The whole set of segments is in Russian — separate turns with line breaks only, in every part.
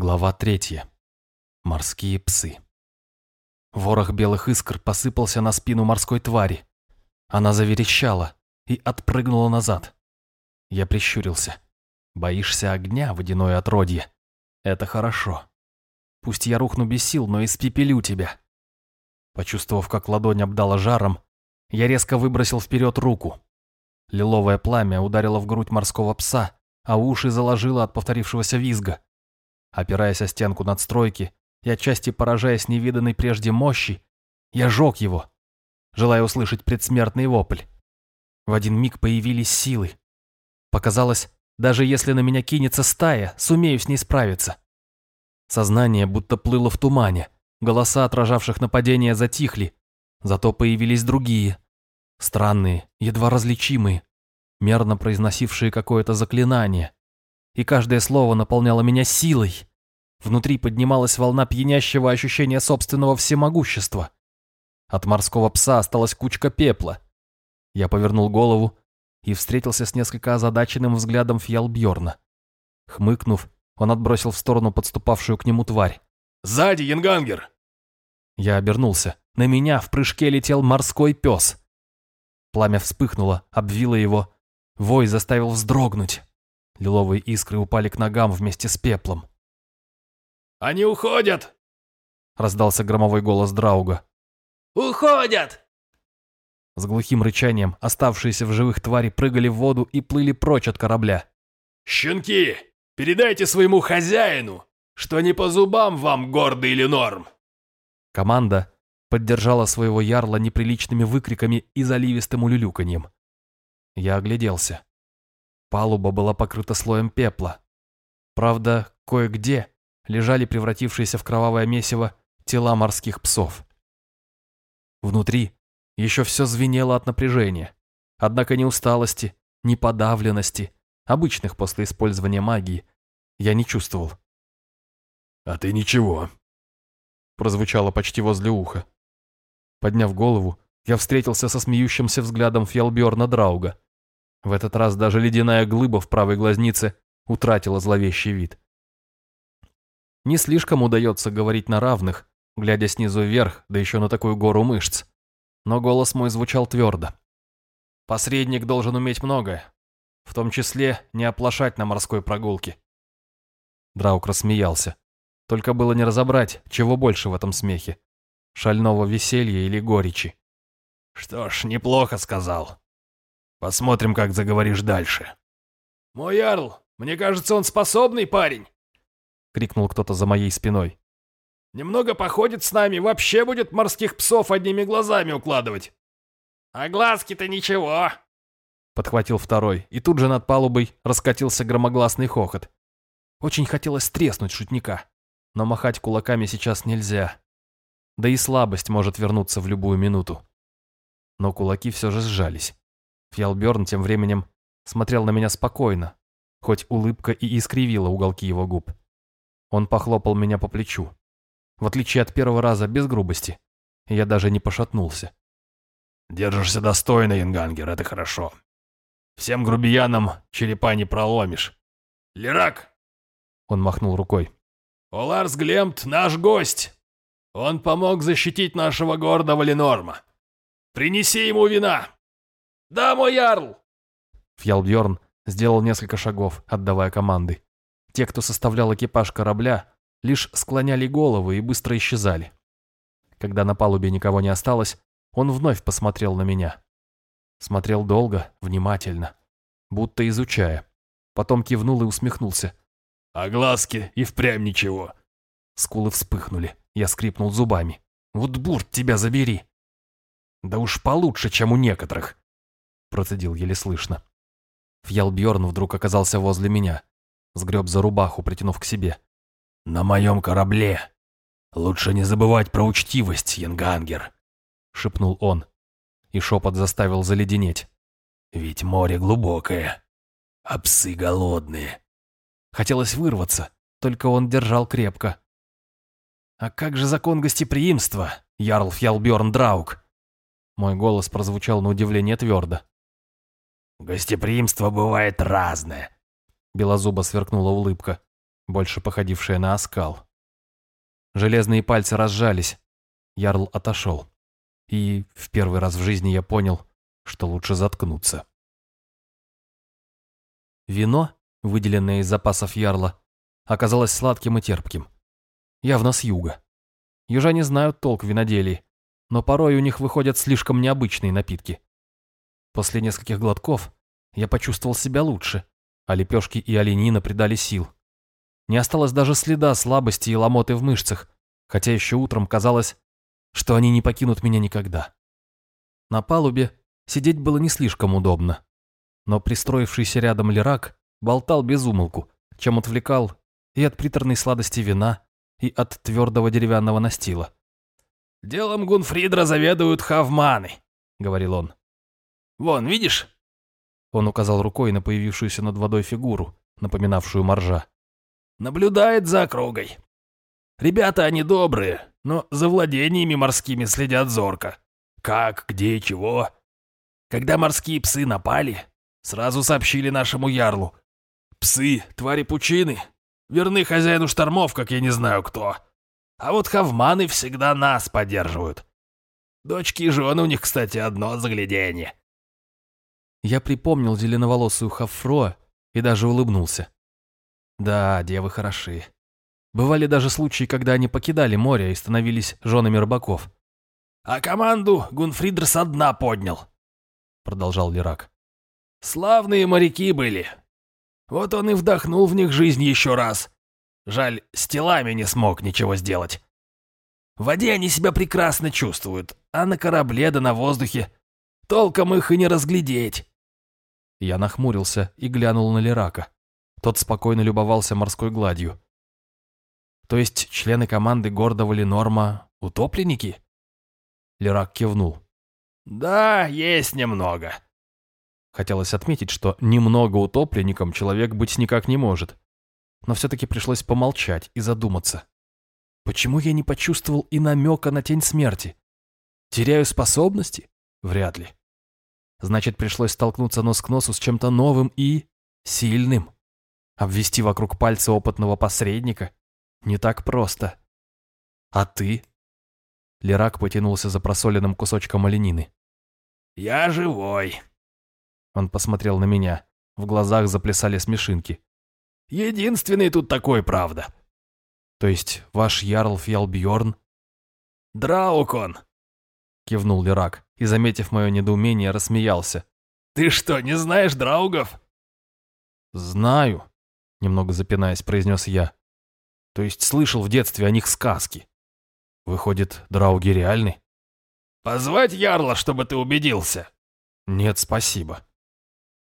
Глава третья. Морские псы. Ворох белых искр посыпался на спину морской твари. Она заверещала и отпрыгнула назад. Я прищурился. Боишься огня, водяное отродье? Это хорошо. Пусть я рухну без сил, но испепелю тебя. Почувствовав, как ладонь обдала жаром, я резко выбросил вперед руку. Лиловое пламя ударило в грудь морского пса, а уши заложило от повторившегося визга. Опираясь о стенку надстройки и отчасти поражаясь невиданной прежде мощи, я жег его, желая услышать предсмертный вопль. В один миг появились силы. Показалось, даже если на меня кинется стая, сумею с ней справиться. Сознание будто плыло в тумане, голоса отражавших нападения затихли, зато появились другие, странные, едва различимые, мерно произносившие какое-то заклинание, и каждое слово наполняло меня силой. Внутри поднималась волна пьянящего ощущения собственного всемогущества. От морского пса осталась кучка пепла. Я повернул голову и встретился с несколько озадаченным взглядом Фьялбьорна. Хмыкнув, он отбросил в сторону подступавшую к нему тварь.
«Сзади, Янгангер!»
Я обернулся. На меня в прыжке летел морской пес. Пламя вспыхнуло, обвило его. Вой заставил вздрогнуть. Лиловые искры упали к ногам вместе с пеплом.
«Они уходят!»
Раздался громовой голос Драуга.
«Уходят!»
С глухим рычанием оставшиеся в живых твари прыгали в воду и плыли прочь от корабля.
«Щенки, передайте своему хозяину, что не по зубам вам гордый Ленорм!»
Команда поддержала своего ярла неприличными выкриками и заливистым улюлюканьем. Я огляделся. Палуба была покрыта слоем пепла. Правда, кое-где лежали превратившиеся в кровавое месиво тела морских псов. Внутри еще все звенело от напряжения. Однако ни усталости, ни подавленности, обычных после использования магии, я не чувствовал.
«А ты ничего», — прозвучало почти возле уха.
Подняв голову, я встретился со смеющимся взглядом Фьялберна Драуга. В этот раз даже ледяная глыба в правой глазнице утратила зловещий вид. Не слишком удается говорить на равных, глядя снизу вверх, да еще на такую гору мышц. Но голос мой звучал твердо. Посредник должен уметь многое, в том числе не оплошать на морской прогулке. Драук рассмеялся. Только было не разобрать, чего больше в этом смехе. Шального веселья или горечи.
«Что ж, неплохо сказал», Посмотрим, как заговоришь дальше. «Мой ярл, мне кажется, он способный парень!» — крикнул кто-то за моей спиной. «Немного походит с нами, вообще будет морских псов одними глазами укладывать!» «А глазки-то ничего!»
— подхватил второй, и тут же над палубой раскатился громогласный хохот. Очень хотелось треснуть шутника, но махать кулаками сейчас нельзя. Да и слабость может вернуться в любую минуту. Но кулаки все же сжались. Фьялберн тем временем смотрел на меня спокойно, хоть улыбка и искривила уголки его губ. Он похлопал меня по плечу. В отличие от первого раза, без грубости. Я даже не пошатнулся.
«Держишься достойно, Янгангер, это хорошо. Всем грубиянам черепа не проломишь. Лирак!» Он махнул рукой. «Оларс Глемт наш гость. Он помог защитить нашего гордого Ленорма. Принеси ему вина!» «Да, мой ярл!»
Фьялбьорн сделал несколько шагов, отдавая команды. Те, кто составлял экипаж корабля, лишь склоняли головы и быстро исчезали. Когда на палубе никого не осталось, он вновь посмотрел на меня. Смотрел долго, внимательно, будто изучая. Потом кивнул и усмехнулся.
«А глазки и впрямь ничего».
Скулы вспыхнули. Я скрипнул зубами. «Вот бурт тебя забери!» «Да уж получше, чем у некоторых», процедил еле слышно. Фьялбьорн вдруг оказался возле меня, сгреб за рубаху, притянув к себе.
«На моем корабле! Лучше не забывать про учтивость, Янгангер!» — шепнул он, и шепот заставил заледенеть. «Ведь море глубокое, а псы голодные!»
Хотелось вырваться, только он держал крепко. «А как же закон гостеприимства, Ярл Фьялбьорн Драук?» Мой голос прозвучал на удивление твердо.
«Гостеприимство бывает разное», — белозубо сверкнула улыбка.
больше походившее на оскал. Железные пальцы разжались. Ярл отошел. И в первый раз в жизни я понял, что лучше заткнуться. Вино, выделенное из запасов ярла, оказалось сладким и терпким. Явно с юга. Южане знают толк в виноделии, но порой у них выходят слишком необычные напитки. После нескольких глотков я почувствовал себя лучше, а лепешки и оленина придали сил. Не осталось даже следа слабости и ломоты в мышцах, хотя еще утром казалось, что они не покинут меня никогда. На палубе сидеть было не слишком удобно, но пристроившийся рядом Лирак болтал без умолку, чем отвлекал и от приторной сладости вина, и от твердого деревянного настила.
«Делом Гунфридра заведуют хавманы», — говорил он. «Вон, видишь?»
Он указал рукой на появившуюся над водой фигуру, напоминавшую моржа.
«Наблюдает за округой. Ребята они добрые, но за владениями морскими следят зорко. Как, где, чего. Когда морские псы напали, сразу сообщили нашему ярлу. Псы, твари пучины, верны хозяину штормов, как я не знаю кто. А вот хавманы всегда нас поддерживают. Дочки и жены у них, кстати, одно загляденье.
Я припомнил зеленоволосую Хафро и даже улыбнулся. Да, девы хороши. Бывали даже случаи, когда они покидали море и становились женами рыбаков.
«А команду Гунфридр со дна поднял», — продолжал Лирак. «Славные моряки были. Вот он и вдохнул в них жизнь еще раз. Жаль, с телами не смог ничего сделать. В воде они себя прекрасно чувствуют, а на корабле да на воздухе толком их и не разглядеть».
Я нахмурился и глянул на Лирака. Тот спокойно любовался морской гладью. То есть члены команды гордого Ленорма — утопленники? Лерак кивнул.
Да, есть немного.
Хотелось отметить, что немного утопленником человек быть никак не может. Но все-таки пришлось помолчать и задуматься. Почему я не почувствовал и намека на тень смерти? Теряю способности? Вряд ли. Значит, пришлось столкнуться нос к носу с чем-то новым и... сильным. Обвести вокруг пальца опытного посредника не так просто. А ты? Лерак потянулся за просоленным кусочком оленины.
Я живой.
Он посмотрел на меня. В глазах заплясали смешинки.
Единственный тут такой, правда.
То есть ваш Ярл Фьялбьорн?
Драукон.
Кивнул Лерак и, заметив мое недоумение, рассмеялся.
Ты что, не знаешь драугов?
Знаю, немного запинаясь, произнес я. То есть слышал в детстве о них сказки. Выходит, драуги реальны?
Позвать Ярла, чтобы ты убедился?
Нет, спасибо.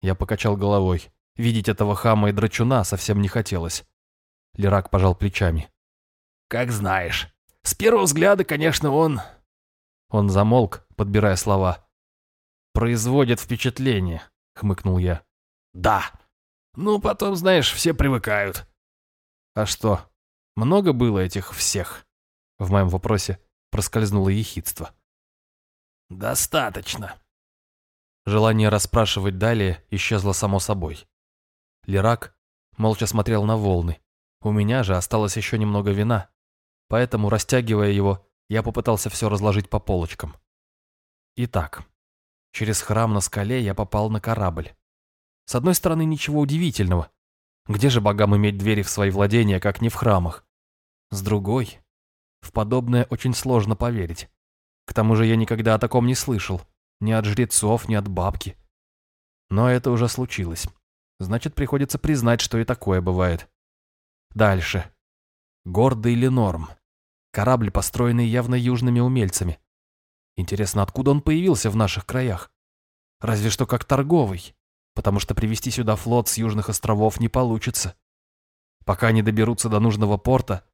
Я покачал головой. Видеть этого хама и драчуна совсем не хотелось. Лирак пожал плечами.
Как знаешь. С первого взгляда, конечно, он...
Он замолк, подбирая слова. «Производит впечатление», — хмыкнул я.
«Да. Ну, потом, знаешь, все привыкают».
«А что, много было этих всех? В моем вопросе проскользнуло ехидство.
Достаточно.
Желание расспрашивать далее исчезло само собой. Лирак молча смотрел на волны. У меня же осталось еще немного вина, поэтому, растягивая его, я попытался все разложить по полочкам. Итак, через храм на скале я попал на корабль. С одной стороны, ничего удивительного. Где же богам иметь двери в свои владения, как не в храмах? С другой, в подобное очень сложно поверить. К тому же я никогда о таком не слышал. Ни от жрецов, ни от бабки. Но это уже случилось. Значит, приходится признать, что и такое бывает. Дальше. Гордый Ленорм. Корабль, построенный явно южными умельцами. Интересно, откуда он появился в наших краях? Разве что как торговый потому что привести сюда флот с южных островов не получится. Пока они доберутся до нужного порта,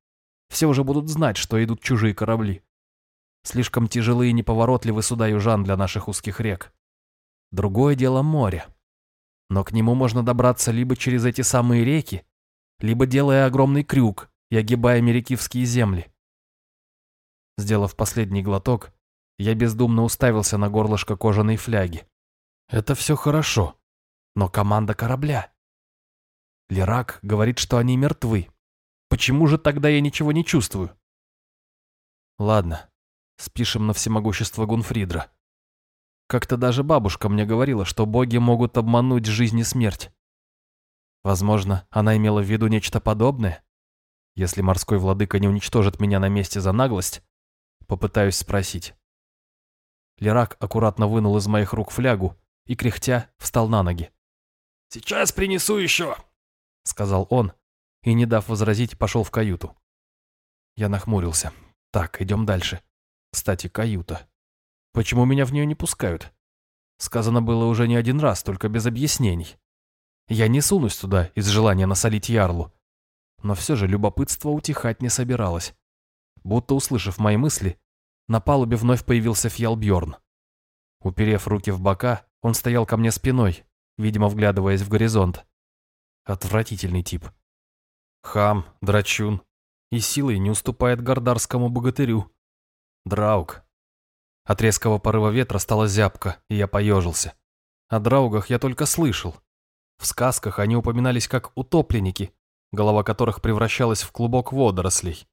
все уже будут знать, что идут чужие корабли. Слишком тяжелые и неповоротливы суда южан для наших узких рек. Другое дело море. Но к нему можно добраться либо через эти самые реки, либо делая огромный крюк и огибая Мерикивские земли. Сделав последний глоток, я бездумно уставился на горлышко кожаной фляги. Это все хорошо но команда корабля. Лирак говорит, что они мертвы, Почему же тогда я ничего не чувствую? Ладно, спишем на всемогущество Гунфридра. Как-то даже бабушка мне говорила, что боги могут обмануть жизнь и смерть. Возможно, она имела в виду нечто подобное? Если морской владыка не уничтожит меня на месте за наглость, попытаюсь спросить. Лерак аккуратно вынул из моих рук флягу и, кряхтя, встал на ноги.
«Сейчас принесу еще», —
сказал он, и, не дав возразить, пошел в каюту. Я нахмурился. Так, идем дальше. Кстати, каюта. Почему меня в нее не пускают? Сказано было уже не один раз, только без объяснений. Я не сунусь туда из желания насолить ярлу. Но все же любопытство утихать не собиралось. Будто услышав мои мысли, на палубе вновь появился Фьялбьорн. Уперев руки в бока, он стоял ко мне спиной, видимо, вглядываясь в горизонт. Отвратительный тип. Хам, драчун. И силой не уступает гордарскому богатырю. Драуг. От резкого порыва ветра стала зябко, и я поежился. О драугах я только слышал. В сказках они упоминались как утопленники, голова которых превращалась в клубок водорослей.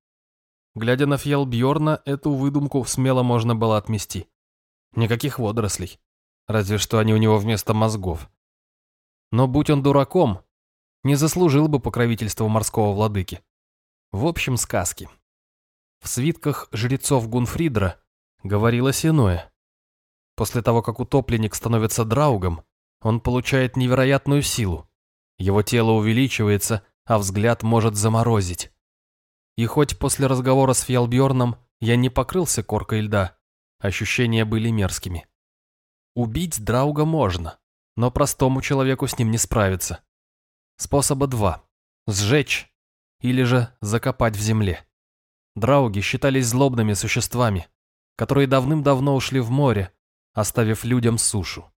Глядя на Фьялбьорна, эту выдумку смело можно было отмести. Никаких водорослей. Разве что они у него вместо мозгов. Но будь он дураком, не заслужил бы покровительства морского владыки. В общем, сказки. В свитках жрецов Гунфридра говорилось иное. После того, как утопленник становится драугом, он получает невероятную силу. Его тело увеличивается, а взгляд может заморозить. И хоть после разговора с Фьялбьорном я не покрылся коркой льда, ощущения были мерзкими. Убить драуга можно, но простому человеку с ним не справиться. Способа два – сжечь или же закопать в земле. Драуги считались злобными существами, которые давным-давно ушли в море, оставив людям сушу.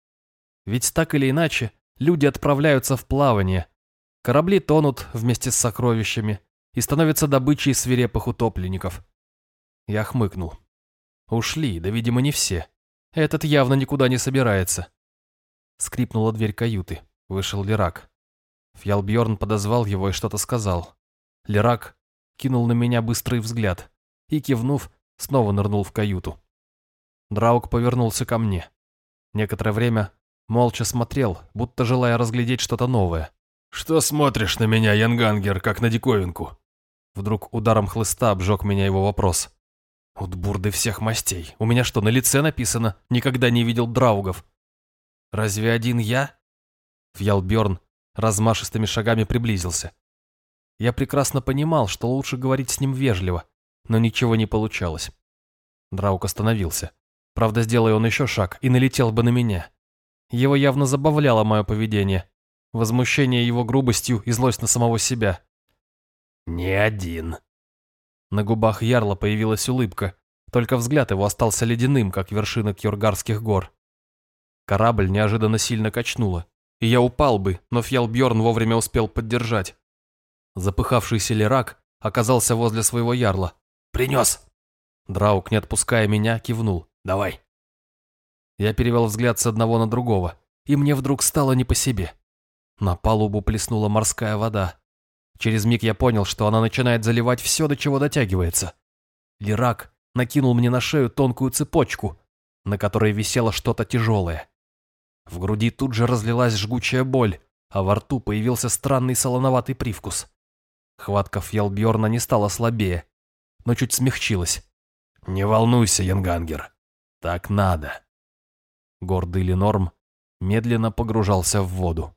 Ведь так или иначе, люди отправляются в плавание, корабли тонут вместе с сокровищами и становятся добычей свирепых утопленников. Я хмыкнул. Ушли, да, видимо, не все. Этот явно никуда не собирается. Скрипнула дверь каюты. Вышел Лирак. Фьялбьорн подозвал его и что-то сказал. Лерак кинул на меня быстрый взгляд и, кивнув, снова нырнул в каюту. Драук повернулся ко мне. Некоторое время молча смотрел, будто желая разглядеть что-то новое.
«Что смотришь на меня, Янгангер, как на диковинку?»
Вдруг ударом хлыста обжег меня его вопрос. «Утбурды всех мастей. У меня что, на лице написано? Никогда не видел драугов. Разве один я?» Фьялберн размашистыми шагами приблизился. Я прекрасно понимал, что лучше говорить с ним вежливо, но ничего не получалось. Драук остановился. Правда, сделай он еще шаг и налетел бы на меня. Его явно забавляло мое поведение, возмущение его грубостью и злость на самого себя.
«Не один».
На губах Ярла появилась улыбка, только взгляд его остался ледяным, как вершина Кьоргарских гор. Корабль неожиданно сильно качнуло, и я упал бы, но Фьялбьорн вовремя успел поддержать. Запыхавшийся Лерак оказался возле своего ярла.
«Принес!»
Драук, не отпуская меня, кивнул.
«Давай!»
Я перевел взгляд с одного на другого, и мне вдруг стало не по себе. На палубу плеснула морская вода. Через миг я понял, что она начинает заливать все, до чего дотягивается. Лирак накинул мне на шею тонкую цепочку, на которой висело что-то тяжелое. В груди тут же разлилась жгучая боль, а во рту появился странный солоноватый привкус. Хватка Фьялбьорна не стала слабее, но чуть смягчилась.
«Не волнуйся, Янгангер, так надо».
Гордый Ленорм медленно погружался в воду.